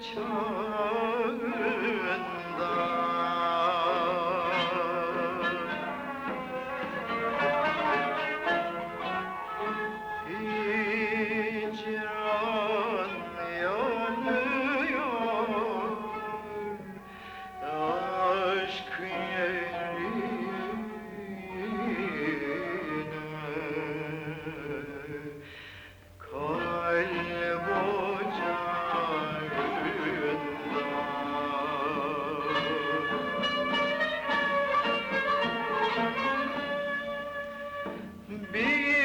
참. me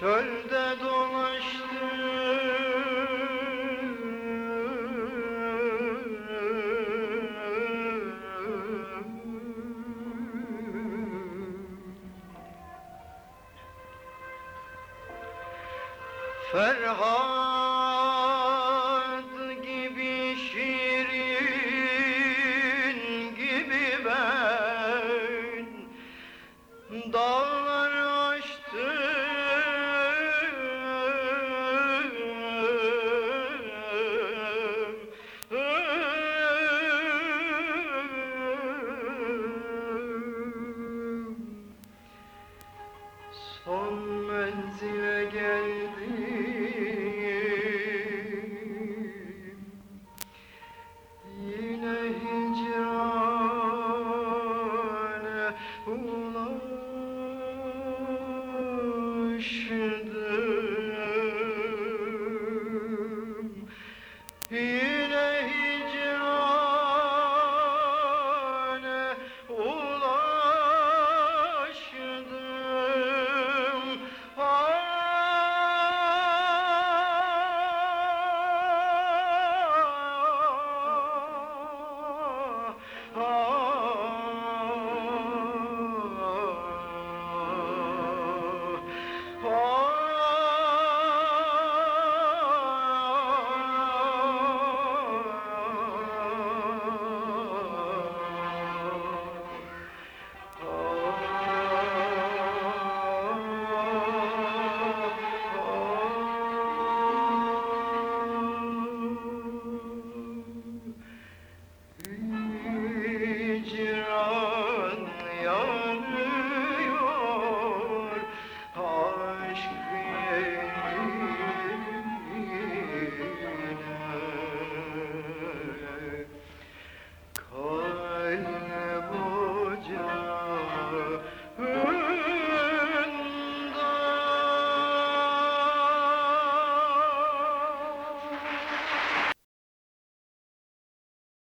Çölde dolaştım. Ferhat Yeah.